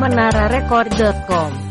menararecord.com